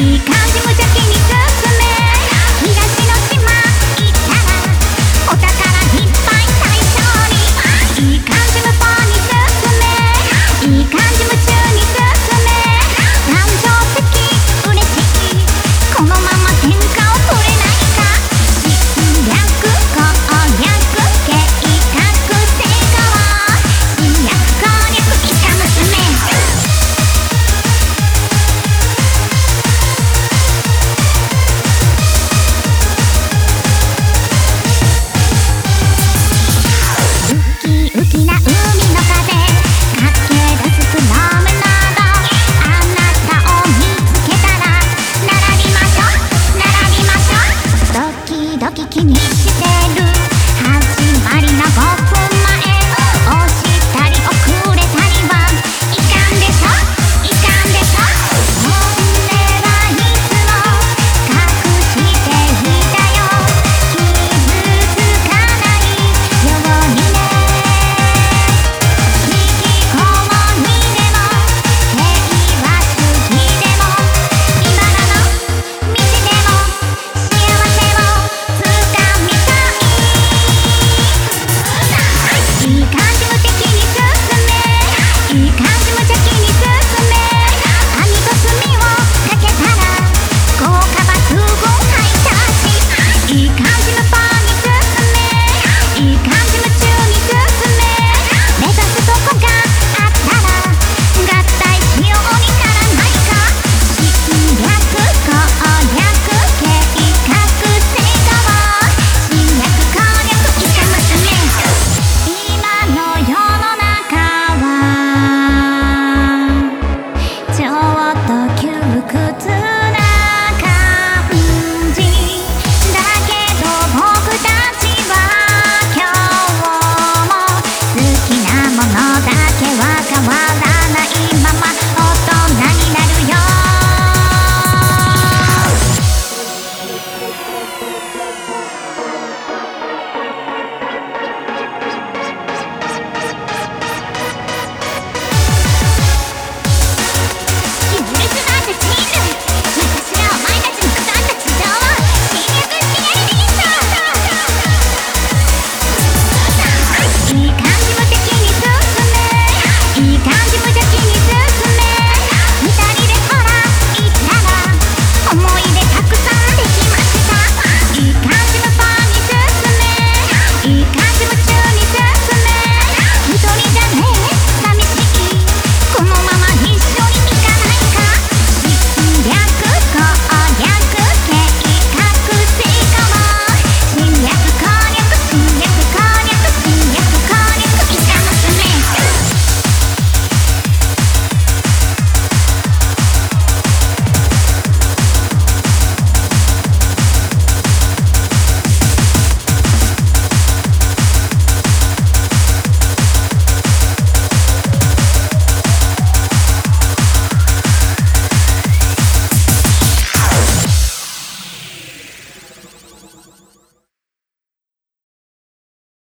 光好きな運